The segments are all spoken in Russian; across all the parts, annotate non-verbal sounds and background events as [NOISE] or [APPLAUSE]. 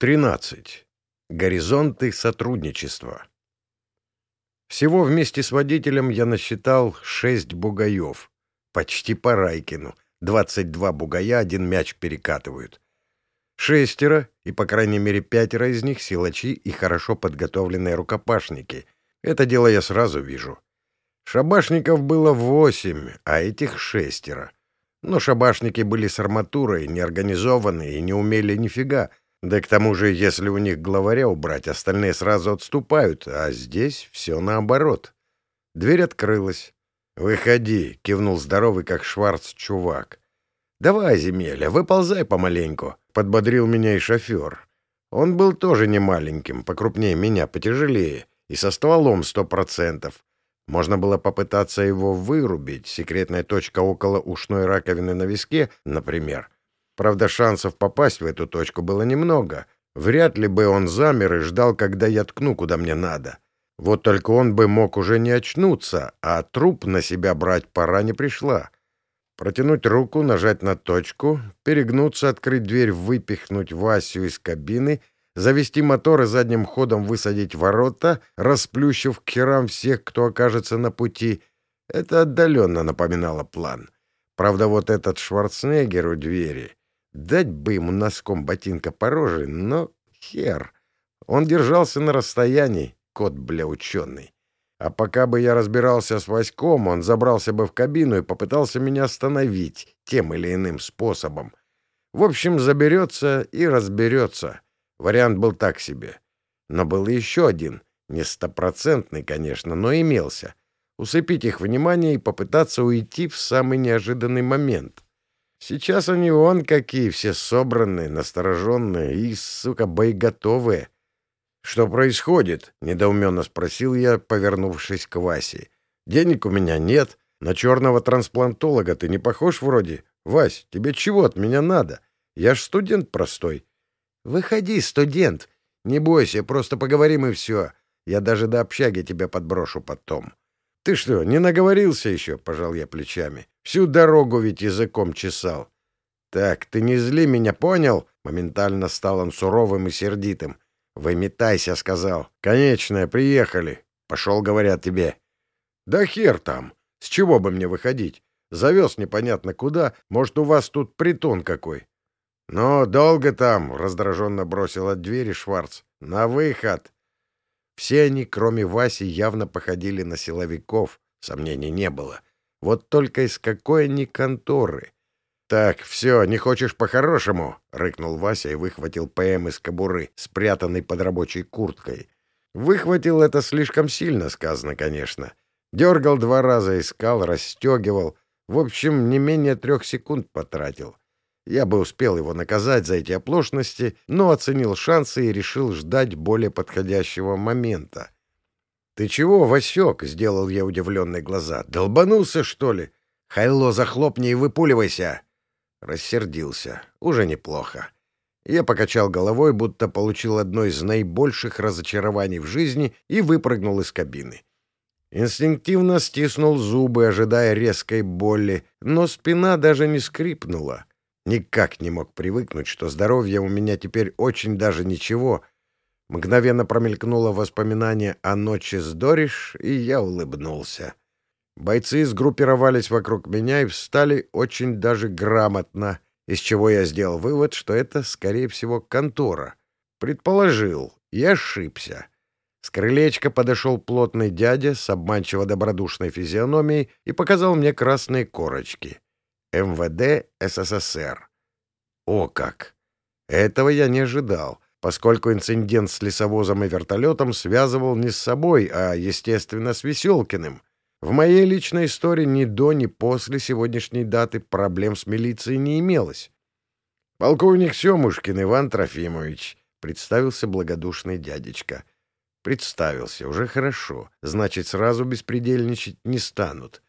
13. Горизонты сотрудничества. Всего вместе с водителем я насчитал шесть бугаев. Почти по Райкину. 22 бугая один мяч перекатывают. Шестеро, и по крайней мере пятеро из них силачи и хорошо подготовленные рукопашники. Это дело я сразу вижу. Шабашников было восемь, а этих шестеро. Но шабашники были с арматурой, неорганизованные и не умели нифига — да к тому же, если у них главаря убрать, остальные сразу отступают, а здесь все наоборот. Дверь открылась. «Выходи», — кивнул здоровый, как Шварц, чувак. «Давай, земеля, выползай помаленьку», — подбодрил меня и шофер. Он был тоже не маленьким, покрупнее меня, потяжелее, и со стволом сто процентов. Можно было попытаться его вырубить, секретная точка около ушной раковины на виске, например — Правда, шансов попасть в эту точку было немного. Вряд ли бы он замер и ждал, когда я ткну, куда мне надо. Вот только он бы мог уже не очнуться, а труп на себя брать пора не пришла. Протянуть руку, нажать на точку, перегнуться, открыть дверь, выпихнуть Васю из кабины, завести мотор и задним ходом высадить ворота, расплющив к херам всех, кто окажется на пути. Это отдаленно напоминало план. Правда, вот этот Шварценеггер у двери... Дать бы ему носком ботинка по роже, но хер. Он держался на расстоянии, кот, бля, ученый. А пока бы я разбирался с Васьком, он забрался бы в кабину и попытался меня остановить тем или иным способом. В общем, заберется и разберется. Вариант был так себе. Но был еще один, не стопроцентный, конечно, но имелся. Усыпить их внимание и попытаться уйти в самый неожиданный момент — Сейчас они вон какие, все собранные, настороженные и, сука, боеготовые. — Что происходит? — недоуменно спросил я, повернувшись к Васе. — Денег у меня нет. На черного трансплантолога ты не похож вроде. Вась, тебе чего от меня надо? Я ж студент простой. — Выходи, студент. Не бойся, просто поговорим и все. Я даже до общаги тебя подброшу потом. — Ты что, не наговорился еще? — пожал я плечами. Всю дорогу ведь языком чесал. «Так, ты не зли меня, понял?» Моментально стал он суровым и сердитым. «Выметайся», — сказал. «Конечное, приехали. Пошел, говорят тебе». «Да хер там. С чего бы мне выходить? Завез непонятно куда. Может, у вас тут притон какой?» «Ну, долго там», — раздраженно бросил от двери Шварц. «На выход!» Все они, кроме Васи, явно походили на силовиков. Сомнений не было. Вот только из какой они конторы? «Так, все, не хочешь по-хорошему?» — рыкнул Вася и выхватил ПМ из кобуры, спрятанный под рабочей курткой. Выхватил это слишком сильно сказано, конечно. Дергал два раза, искал, расстегивал. В общем, не менее трех секунд потратил. Я бы успел его наказать за эти оплошности, но оценил шансы и решил ждать более подходящего момента. «Ты чего, Васек?» — сделал я удивленные глаза. «Долбанулся, что ли? Хайло, захлопни и выпуливайся!» Рассердился. Уже неплохо. Я покачал головой, будто получил одно из наибольших разочарований в жизни и выпрыгнул из кабины. Инстинктивно стиснул зубы, ожидая резкой боли, но спина даже не скрипнула. Никак не мог привыкнуть, что здоровье у меня теперь очень даже ничего — Мгновенно промелькнуло воспоминание о ночи с Дориш, и я улыбнулся. Бойцы сгруппировались вокруг меня и встали очень даже грамотно, из чего я сделал вывод, что это, скорее всего, контора. Предположил, и ошибся. С крылечка подошел плотный дядя с обманчиво добродушной физиономией и показал мне красные корочки. МВД СССР. О как! Этого я не ожидал поскольку инцидент с лесовозом и вертолетом связывал не с собой, а, естественно, с Веселкиным. В моей личной истории ни до, ни после сегодняшней даты проблем с милицией не имелось. «Полковник Семушкин Иван Трофимович», — представился благодушный дядечка. «Представился, уже хорошо. Значит, сразу беспредельничать не станут.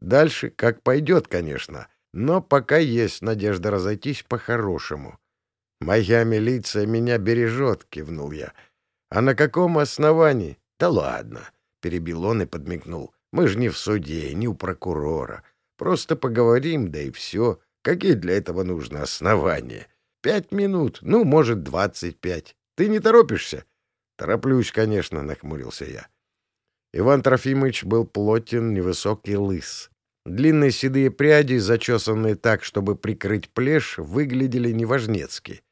Дальше как пойдет, конечно, но пока есть надежда разойтись по-хорошему». «Моя милиция меня бережет», — кивнул я. «А на каком основании?» «Да ладно», — перебил он и подмигнул. «Мы же не в суде, не у прокурора. Просто поговорим, да и все. Какие для этого нужны основания? Пять минут, ну, может, двадцать пять. Ты не торопишься? Тороплюсь, конечно, нахмурился я. Иван Трофимович был плотен, невысокий, лыс. Длинные седые пряди, зачесанные так, чтобы прикрыть плешь, выглядели неважнецки.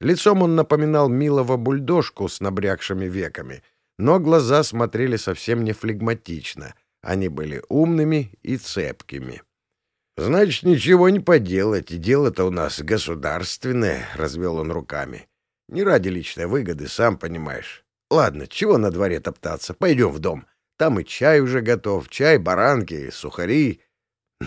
Лицом он напоминал милого бульдожку с набрякшими веками, но глаза смотрели совсем не флегматично. Они были умными и цепкими. — Значит, ничего не поделать, дело-то у нас государственное, — развел он руками. — Не ради личной выгоды, сам понимаешь. Ладно, чего на дворе топтаться, пойдем в дом. Там и чай уже готов, чай, баранки, сухари.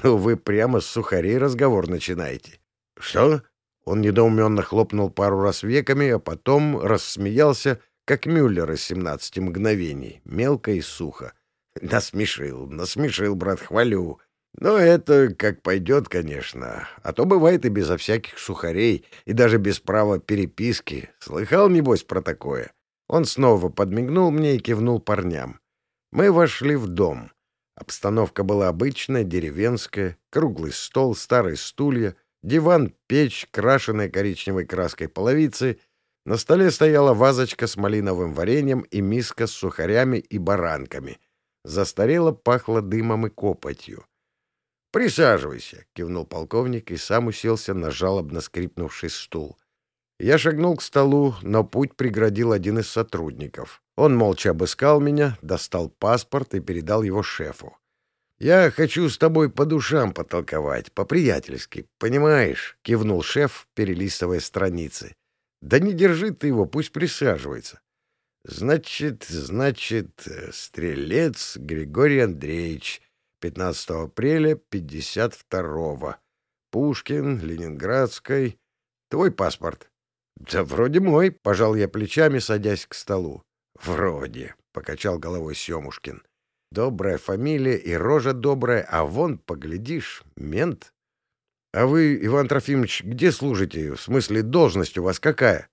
Ну, вы прямо с сухарей разговор начинаете. — Что? Он недоуменно хлопнул пару раз веками, а потом рассмеялся, как Мюллер из «17 мгновений», мелко и сухо. Насмешил, насмешил, брат, хвалю. Но это как пойдет, конечно. А то бывает и безо всяких сухарей, и даже без права переписки. Слыхал, небось, про такое? Он снова подмигнул мне и кивнул парням. Мы вошли в дом. Обстановка была обычная, деревенская, круглый стол, старые стулья, диван, печь, крашеная коричневой краской половицы. На столе стояла вазочка с малиновым вареньем и миска с сухарями и баранками. Застарело пахло дымом и копотью. «Присаживайся», — кивнул полковник и сам уселся на жалобно скрипнувший стул. Я шагнул к столу, но путь преградил один из сотрудников. Он молча обыскал меня, достал паспорт и передал его шефу. «Я хочу с тобой по душам потолковать, по-приятельски, понимаешь?» — кивнул шеф, перелистывая страницы. «Да не держи ты его, пусть присаживается». «Значит, значит, стрелец Григорий Андреевич, 15 апреля 52-го. Пушкин, Ленинградской. Твой паспорт?» «Да вроде мой», — пожал я плечами, садясь к столу. «Вроде», — покачал головой Семушкин. «Добрая фамилия и рожа добрая, а вон, поглядишь, мент». «А вы, Иван Трофимович, где служите? В смысле, должность у вас какая?»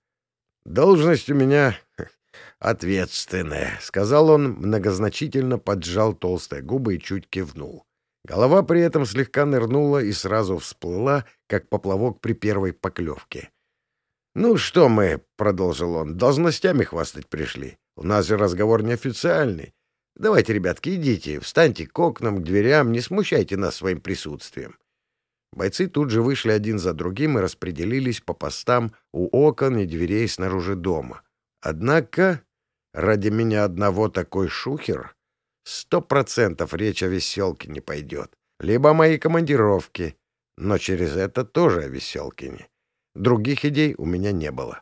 «Должность у меня [LAUGHS] ответственная», — сказал он, многозначительно поджал толстые губы и чуть кивнул. Голова при этом слегка нырнула и сразу всплыла, как поплавок при первой поклевке. «Ну что мы», — продолжил он, — «должностями хвастать пришли. У нас же разговор неофициальный. Давайте, ребятки, идите, встаньте к окнам, к дверям, не смущайте нас своим присутствием». Бойцы тут же вышли один за другим и распределились по постам у окон и дверей снаружи дома. Однако ради меня одного такой шухер сто процентов речь о веселке не пойдет. Либо о моей командировке, но через это тоже о веселкине. Других идей у меня не было.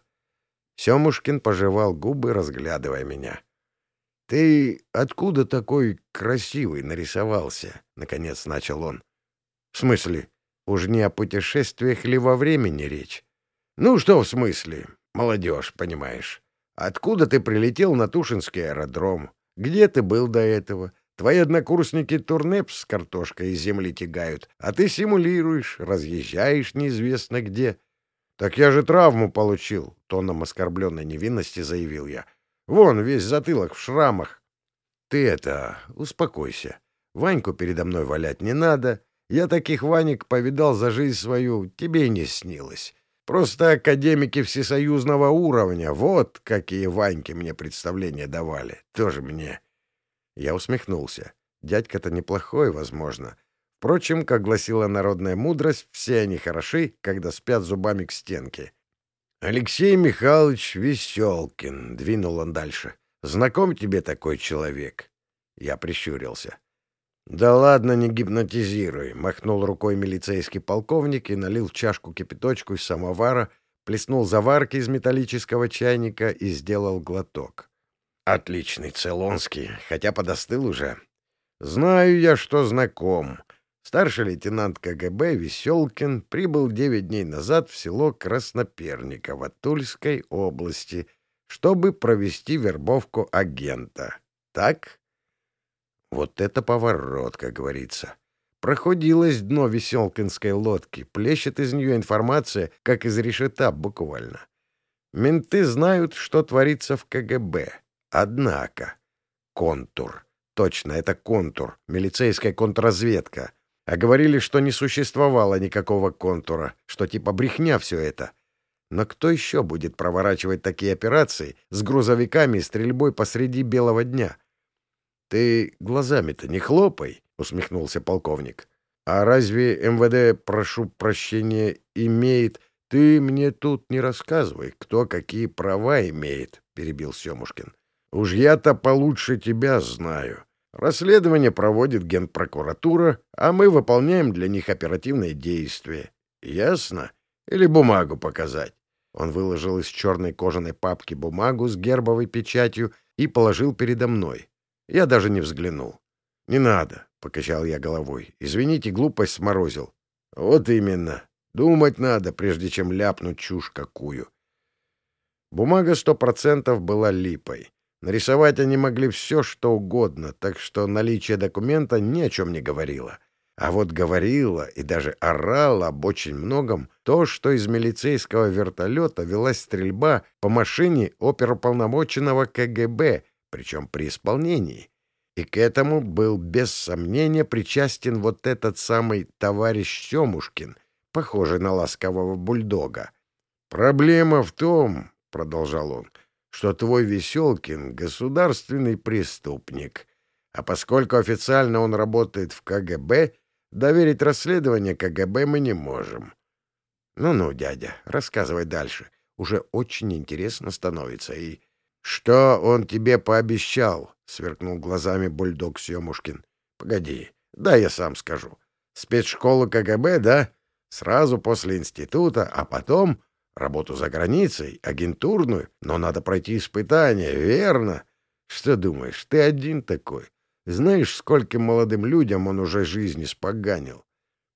Семушкин пожевал губы, разглядывая меня. — Ты откуда такой красивый нарисовался? — наконец начал он. — В смысле? Уж не о путешествиях ли во времени речь? — Ну что в смысле? Молодежь, понимаешь. Откуда ты прилетел на Тушинский аэродром? Где ты был до этого? Твои однокурсники турнепс с картошкой из земли тягают, а ты симулируешь, разъезжаешь неизвестно где. «Так я же травму получил», — тоном оскорбленной невинности заявил я. «Вон, весь затылок в шрамах». «Ты это, успокойся. Ваньку передо мной валять не надо. Я таких Ванек повидал за жизнь свою, тебе не снилось. Просто академики всесоюзного уровня, вот какие Ваньки мне представления давали. Тоже мне». Я усмехнулся. Дядька-то неплохой, возможно, Впрочем, как гласила народная мудрость, все они хороши, когда спят зубами к стенке. «Алексей Михайлович Веселкин», — двинул он дальше. «Знаком тебе такой человек?» Я прищурился. «Да ладно, не гипнотизируй», — махнул рукой милицейский полковник и налил в чашку кипяточку из самовара, плеснул заварки из металлического чайника и сделал глоток. «Отличный Целонский, хотя подостыл уже. Знаю я, что знаком. Старший лейтенант КГБ Веселкин прибыл девять дней назад в село Красноперниково Тульской области, чтобы провести вербовку агента. Так? Вот это поворот, как говорится. Проходилось дно веселкинской лодки, плещет из нее информация, как из решета буквально. Менты знают, что творится в КГБ. Однако... Контур. Точно, это контур. Милицейская контрразведка. А говорили, что не существовало никакого контура, что типа брехня все это. Но кто еще будет проворачивать такие операции с грузовиками и стрельбой посреди белого дня? — Ты глазами-то не хлопай, — усмехнулся полковник. — А разве МВД, прошу прощения, имеет... — Ты мне тут не рассказывай, кто какие права имеет, — перебил Семушкин. — Уж я-то получше тебя знаю. Расследование проводит генпрокуратура, а мы выполняем для них оперативные действия. Ясно? Или бумагу показать? Он выложил из черной кожаной папки бумагу с гербовой печатью и положил передо мной. Я даже не взглянул. — Не надо, — покачал я головой. — Извините, глупость сморозил. — Вот именно. Думать надо, прежде чем ляпнуть чушь какую. Бумага сто процентов была липой. Нарисовать они могли все, что угодно, так что наличие документа ни о чем не говорило. А вот говорила и даже орала об очень многом то, что из милицейского вертолета велась стрельба по машине оперуполномоченного КГБ, причем при исполнении. И к этому был без сомнения причастен вот этот самый товарищ Семушкин, похожий на ласкового бульдога. «Проблема в том, — продолжал он, — что твой Веселкин — государственный преступник, а поскольку официально он работает в КГБ, Доверить расследование КГБ мы не можем. Ну-ну, дядя, рассказывай дальше. Уже очень интересно становится. И что он тебе пообещал? Сверкнул глазами бульдог Семушкин. Погоди, да я сам скажу. Спецшколу КГБ, да? Сразу после института, а потом работу за границей, агентурную, но надо пройти испытание, верно? Что думаешь, ты один такой? Знаешь, скольким молодым людям он уже жизнь испоганил?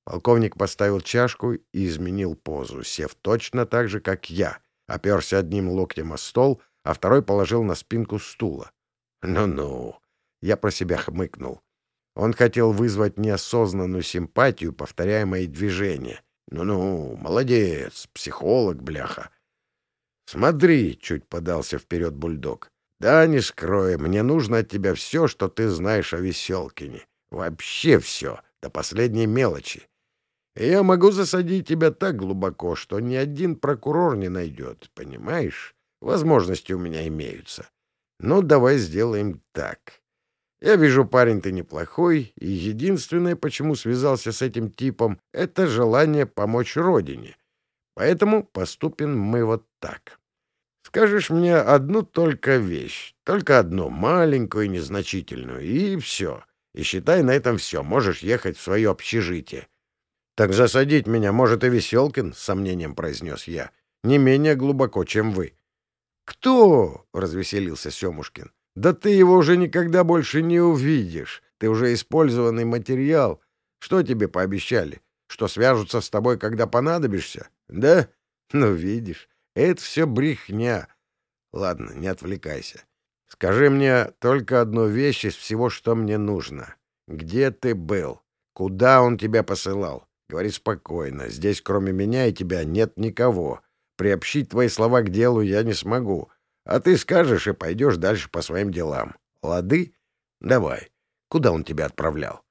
Полковник поставил чашку и изменил позу, сев точно так же, как я. Оперся одним локтем о стол, а второй положил на спинку стула. «Ну-ну!» Я про себя хмыкнул. Он хотел вызвать неосознанную симпатию, повторяя мои движения. «Ну-ну, молодец, психолог, бляха!» «Смотри!» — чуть подался вперед бульдог. Да, не скрою, мне нужно от тебя все, что ты знаешь о Веселкине. Вообще все, до последней мелочи. И я могу засадить тебя так глубоко, что ни один прокурор не найдет, понимаешь? Возможности у меня имеются. Ну, давай сделаем так. Я вижу, парень ты неплохой, и единственное, почему связался с этим типом, это желание помочь родине. Поэтому поступим мы вот так. Скажешь мне одну только вещь, только одну, маленькую незначительную, и все. И считай, на этом все, можешь ехать в свое общежитие. — Так засадить меня может и Веселкин, — с сомнением произнес я, — не менее глубоко, чем вы. — Кто? — развеселился Семушкин. — Да ты его уже никогда больше не увидишь. Ты уже использованный материал. Что тебе пообещали? Что свяжутся с тобой, когда понадобишься? Да? Ну, видишь. Это все брехня. Ладно, не отвлекайся. Скажи мне только одну вещь из всего, что мне нужно. Где ты был? Куда он тебя посылал? Говори спокойно. Здесь, кроме меня и тебя, нет никого. Приобщить твои слова к делу я не смогу. А ты скажешь и пойдешь дальше по своим делам. Лады? Давай. Куда он тебя отправлял?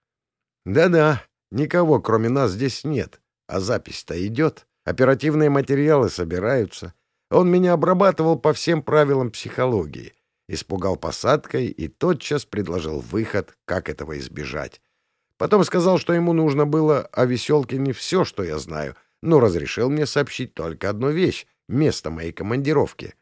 Да-да, никого, кроме нас, здесь нет. А запись-то идет. Оперативные материалы собираются. Он меня обрабатывал по всем правилам психологии, испугал посадкой и тотчас предложил выход, как этого избежать. Потом сказал, что ему нужно было о веселке не все, что я знаю, но разрешил мне сообщить только одну вещь — место моей командировки.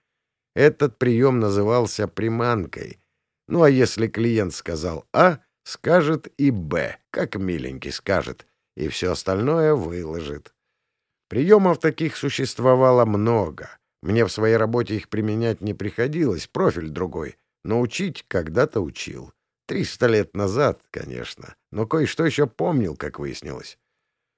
Этот прием назывался приманкой. Ну а если клиент сказал «А», скажет и «Б», как миленький скажет, и все остальное выложит. Приемов таких существовало много. Мне в своей работе их применять не приходилось, профиль другой. Но учить когда-то учил. Триста лет назад, конечно, но кое-что еще помнил, как выяснилось.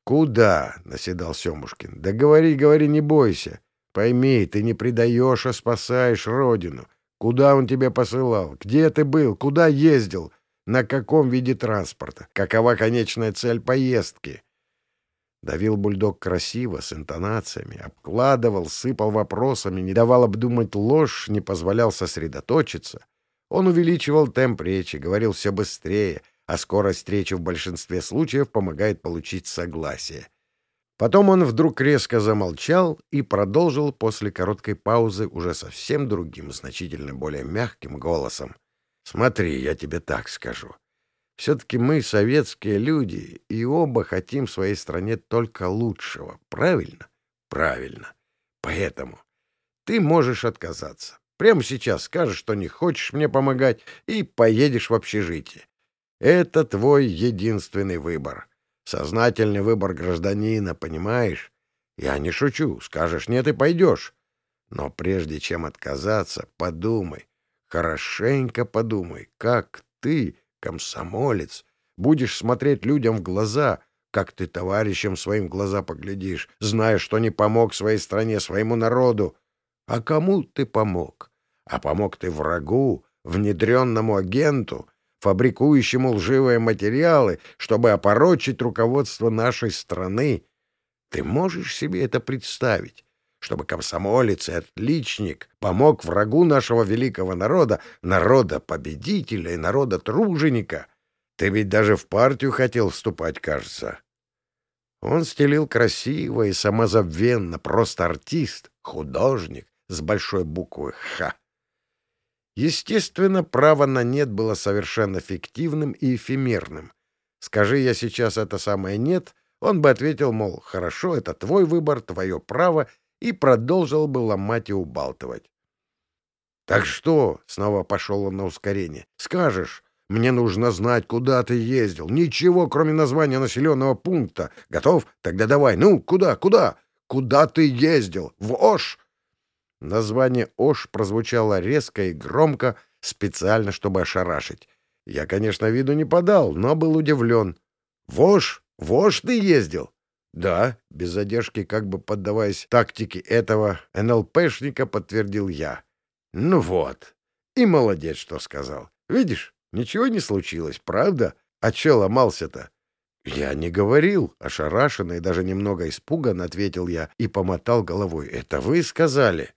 «Куда?» — наседал Семушкин. «Да говори, говори, не бойся. Пойми, ты не предаешь, а спасаешь родину. Куда он тебя посылал? Где ты был? Куда ездил? На каком виде транспорта? Какова конечная цель поездки?» Давил бульдог красиво, с интонациями, обкладывал, сыпал вопросами, не давал обдумать ложь, не позволял сосредоточиться. Он увеличивал темп речи, говорил все быстрее, а скорость речи в большинстве случаев помогает получить согласие. Потом он вдруг резко замолчал и продолжил после короткой паузы уже совсем другим, значительно более мягким голосом. «Смотри, я тебе так скажу. Все-таки мы советские люди, и оба хотим своей стране только лучшего. Правильно? Правильно. Поэтому ты можешь отказаться. Прямо сейчас скажешь, что не хочешь мне помогать, и поедешь в общежитие. Это твой единственный выбор. Сознательный выбор гражданина, понимаешь? Я не шучу. Скажешь нет и пойдешь. Но прежде чем отказаться, подумай, хорошенько подумай, как ты, комсомолец, будешь смотреть людям в глаза, как ты товарищам своим в глаза поглядишь, зная, что не помог своей стране, своему народу. А кому ты помог? А помог ты врагу, внедренному агенту, фабрикующему лживые материалы, чтобы опорочить руководство нашей страны. Ты можешь себе это представить? Чтобы комсомолец и отличник помог врагу нашего великого народа, народа-победителя и народа-труженика. Ты ведь даже в партию хотел вступать, кажется. Он стелил красиво и самозабвенно, просто артист, художник с большой буквы «Х». Естественно, право на «нет» было совершенно фиктивным и эфемерным. Скажи я сейчас это самое «нет», он бы ответил, мол, хорошо, это твой выбор, твое право, и продолжил бы ломать и убалтывать. «Так что?» — снова пошел он на ускорение. «Скажешь, мне нужно знать, куда ты ездил. Ничего, кроме названия населенного пункта. Готов? Тогда давай. Ну, куда, куда? Куда ты ездил? В Ош? Название «Ош» прозвучало резко и громко, специально, чтобы ошарашить. Я, конечно, виду не подал, но был удивлен. «В Ош? В Ош ты ездил?» «Да», — без задержки, как бы поддаваясь тактике этого НЛПшника, подтвердил я. «Ну вот. И молодец, что сказал. Видишь, ничего не случилось, правда? А че ломался-то?» «Я не говорил», — ошарашенно и даже немного испуганно ответил я и помотал головой. «Это вы сказали?»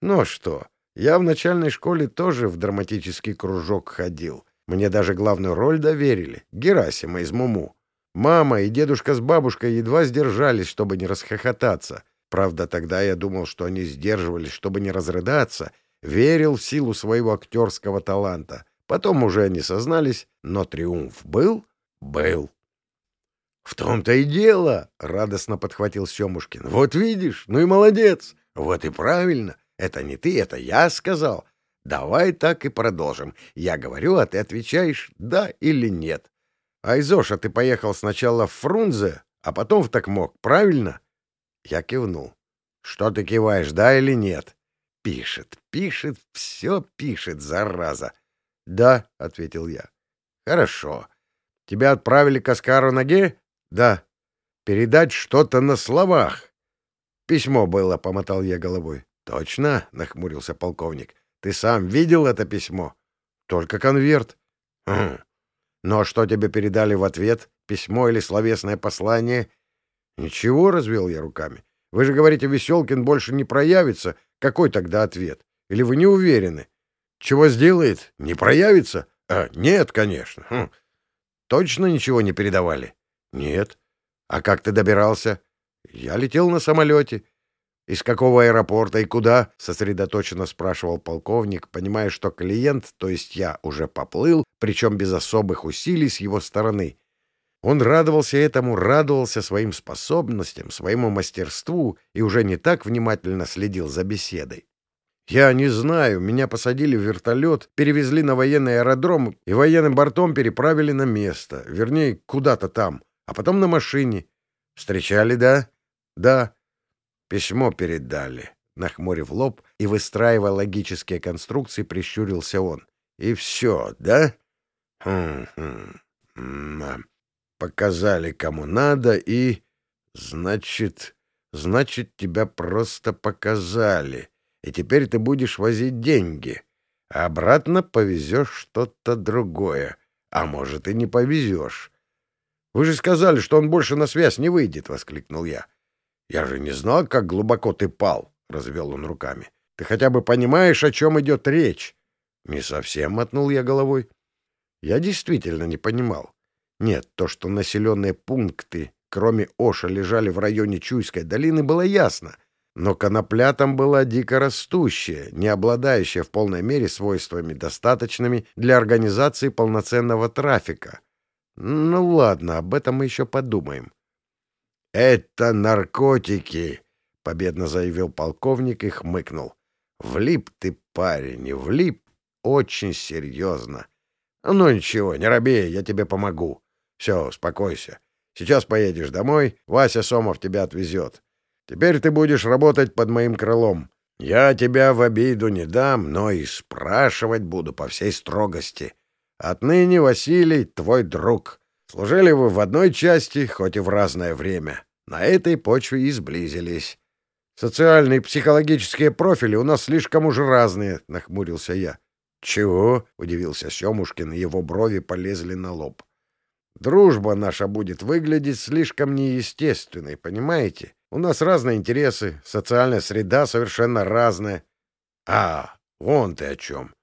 Ну что, я в начальной школе тоже в драматический кружок ходил. Мне даже главную роль доверили — Герасима из Муму. Мама и дедушка с бабушкой едва сдержались, чтобы не расхохотаться. Правда, тогда я думал, что они сдерживались, чтобы не разрыдаться, верил в силу своего актерского таланта. Потом уже они сознались, но триумф был? Был. — В том-то и дело, — радостно подхватил Семушкин. — Вот видишь, ну и молодец. Вот и правильно. Это не ты, это я сказал. Давай так и продолжим. Я говорю, а ты отвечаешь «да» или «нет». А из Оша ты поехал сначала в Фрунзе, а потом в Токмок, правильно? Я кивнул. Что ты киваешь, да или нет? Пишет, пишет, все пишет, зараза. Да, — ответил я. Хорошо. Тебя отправили к Оскару Ноге? Да. Передать что-то на словах. Письмо было, — помотал я головой. «Точно?» — нахмурился полковник. «Ты сам видел это письмо?» «Только конверт». «Хм. Ну а что тебе передали в ответ? Письмо или словесное послание?» «Ничего», — развел я руками. «Вы же говорите, Веселкин больше не проявится. Какой тогда ответ? Или вы не уверены?» «Чего сделает? Не проявится?» а, «Нет, конечно». Хм. «Точно ничего не передавали?» «Нет». «А как ты добирался?» «Я летел на самолете». «Из какого аэропорта и куда?» — сосредоточенно спрашивал полковник, понимая, что клиент, то есть я, уже поплыл, причем без особых усилий с его стороны. Он радовался этому, радовался своим способностям, своему мастерству и уже не так внимательно следил за беседой. «Я не знаю. Меня посадили в вертолет, перевезли на военный аэродром и военным бортом переправили на место. Вернее, куда-то там. А потом на машине. Встречали, да? Да. Письмо передали. Нахмурив лоб и выстраивая логические конструкции, прищурился он. И все, да? Хм-хм. Показали кому надо и... Значит... Значит, тебя просто показали. И теперь ты будешь возить деньги. А обратно повезешь что-то другое. А может, и не повезешь. Вы же сказали, что он больше на связь не выйдет, — воскликнул я. «Я же не знал, как глубоко ты пал», — развел он руками. «Ты хотя бы понимаешь, о чем идет речь?» «Не совсем», — мотнул я головой. «Я действительно не понимал. Нет, то, что населенные пункты кроме Оша, лежали в районе Чуйской долины, было ясно. Но конопля там была дико растущая, не обладающая в полной мере свойствами, достаточными для организации полноценного трафика. Ну ладно, об этом мы еще подумаем. «Это наркотики!» — победно заявил полковник и хмыкнул. «Влип ты, парень, влип очень серьезно. Ну ничего, не робей, я тебе помогу. Все, успокойся. Сейчас поедешь домой, Вася Сомов тебя отвезет. Теперь ты будешь работать под моим крылом. Я тебя в обиду не дам, но и спрашивать буду по всей строгости. Отныне Василий твой друг. Служили вы в одной части, хоть и в разное время. На этой почве и сблизились. Социальные и психологические профили у нас слишком уж разные, — нахмурился я. — Чего? — удивился Семушкин, и его брови полезли на лоб. — Дружба наша будет выглядеть слишком неестественной, понимаете? У нас разные интересы, социальная среда совершенно разная. — А, вон ты о чем.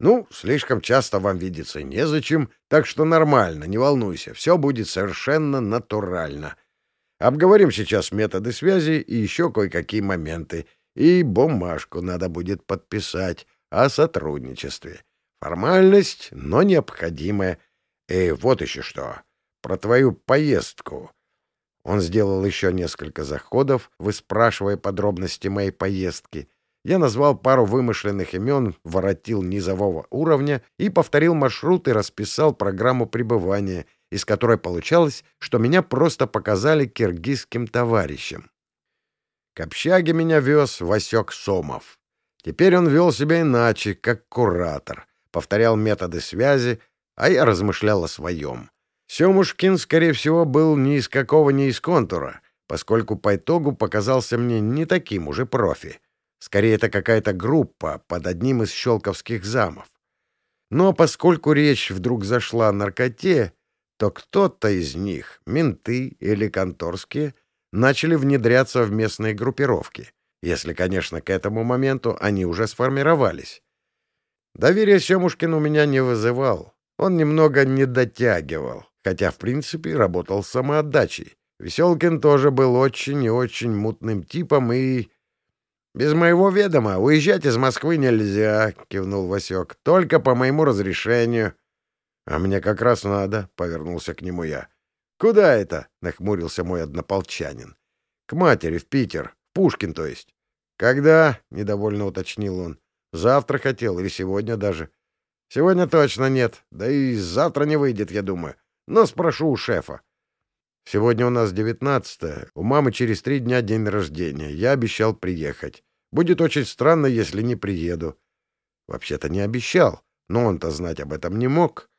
Ну, слишком часто вам видеться незачем, так что нормально, не волнуйся, все будет совершенно натурально. Обговорим сейчас методы связи и еще кое-какие моменты, и бумажку надо будет подписать о сотрудничестве. Формальность, но необходимая. И вот еще что. Про твою поездку. Он сделал еще несколько заходов, выспрашивая подробности моей поездки. Я назвал пару вымышленных имен, воротил низового уровня и повторил маршрут и расписал программу пребывания, из которой получалось, что меня просто показали киргизским товарищам. К общаге меня вез Васек Сомов. Теперь он вел себя иначе, как куратор, повторял методы связи, а я размышлял о своем. Семушкин, скорее всего, был ни из какого ни из контура, поскольку по итогу показался мне не таким уже профи. Скорее, это какая-то группа под одним из щелковских замов. Но поскольку речь вдруг зашла о наркоте, то кто-то из них, менты или конторские, начали внедряться в местные группировки если, конечно, к этому моменту они уже сформировались. Доверие Семушкин у меня не вызывал. Он немного не дотягивал, хотя, в принципе, работал самоотдачей. Веселкин тоже был очень и очень мутным типом и... «Без моего ведома уезжать из Москвы нельзя», — кивнул Васек. «Только по моему разрешению». «А мне как раз надо», — повернулся к нему я. «Куда это?» — нахмурился мой однополчанин. «К матери, в Питер. Пушкин, то есть. «Когда?» — недовольно уточнил он. «Завтра хотел, или сегодня даже». «Сегодня точно нет. Да и завтра не выйдет, я думаю. Но спрошу у шефа». «Сегодня у нас девятнадцатое. У мамы через три дня день рождения. Я обещал приехать. Будет очень странно, если не приеду». «Вообще-то не обещал, но он-то знать об этом не мог».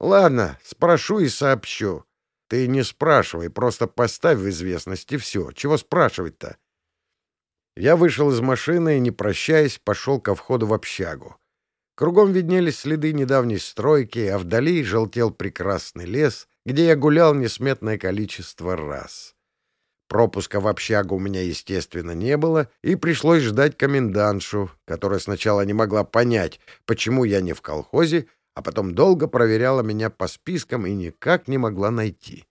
«Ладно, спрошу и сообщу. Ты не спрашивай, просто поставь в известность и все. Чего спрашивать-то?» Я вышел из машины и, не прощаясь, пошел ко входу в общагу. Кругом виднелись следы недавней стройки, а вдали желтел прекрасный лес, где я гулял несметное количество раз. Пропуска в общагу у меня, естественно, не было, и пришлось ждать комендантшу, которая сначала не могла понять, почему я не в колхозе, а потом долго проверяла меня по спискам и никак не могла найти.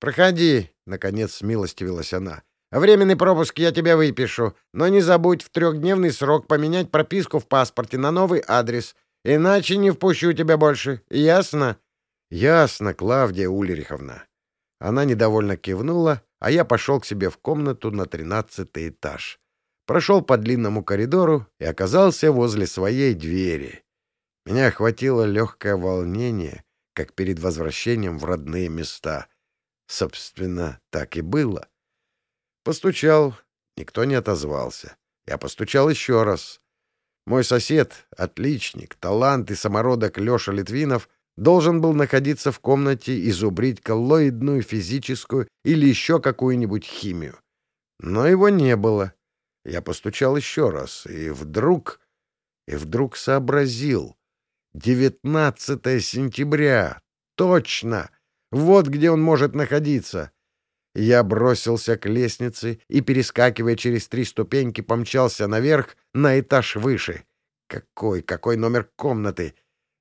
«Проходи», — наконец смилостивилась она. Временный пропуск я тебе выпишу, но не забудь в трехдневный срок поменять прописку в паспорте на новый адрес, иначе не впущу тебя больше. Ясно? Ясно, Клавдия Ульриховна. Она недовольно кивнула, а я пошел к себе в комнату на тринадцатый этаж. Прошел по длинному коридору и оказался возле своей двери. Меня охватило легкое волнение, как перед возвращением в родные места. Собственно, так и было. Постучал. Никто не отозвался. Я постучал еще раз. Мой сосед, отличник, талант и самородок Леша Литвинов должен был находиться в комнате и зубрить коллоидную, физическую или еще какую-нибудь химию. Но его не было. Я постучал еще раз, и вдруг... И вдруг сообразил. 19 сентября. Точно! Вот где он может находиться. Я бросился к лестнице и, перескакивая через три ступеньки, помчался наверх на этаж выше. Какой, какой номер комнаты?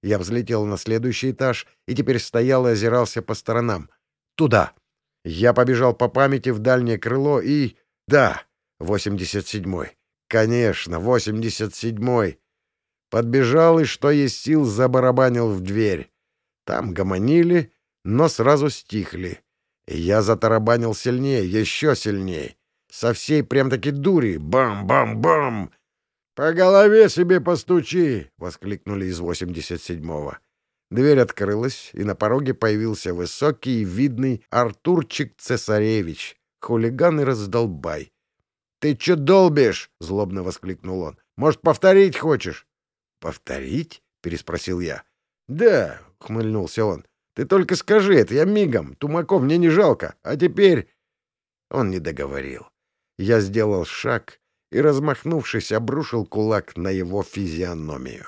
Я взлетел на следующий этаж и теперь стоял и озирался по сторонам. Туда. Я побежал по памяти в дальнее крыло и... Да, 87-й. Конечно, 87-й. Подбежал и, что есть сил, забарабанил в дверь. Там гомонили, но сразу стихли. И я затарабанил сильнее, еще сильнее. Со всей прям-таки дури. Бам-бам-бам! «По голове себе постучи!» — воскликнули из 87-го. Дверь открылась, и на пороге появился высокий и видный Артурчик Цесаревич, хулиган и раздолбай. «Ты че долбишь?» — злобно воскликнул он. «Может, повторить хочешь?» «Повторить?» — переспросил я. «Да», — хмыльнулся он. «Ты только скажи это, я мигом. Тумаков мне не жалко. А теперь...» Он не договорил. Я сделал шаг и, размахнувшись, обрушил кулак на его физиономию.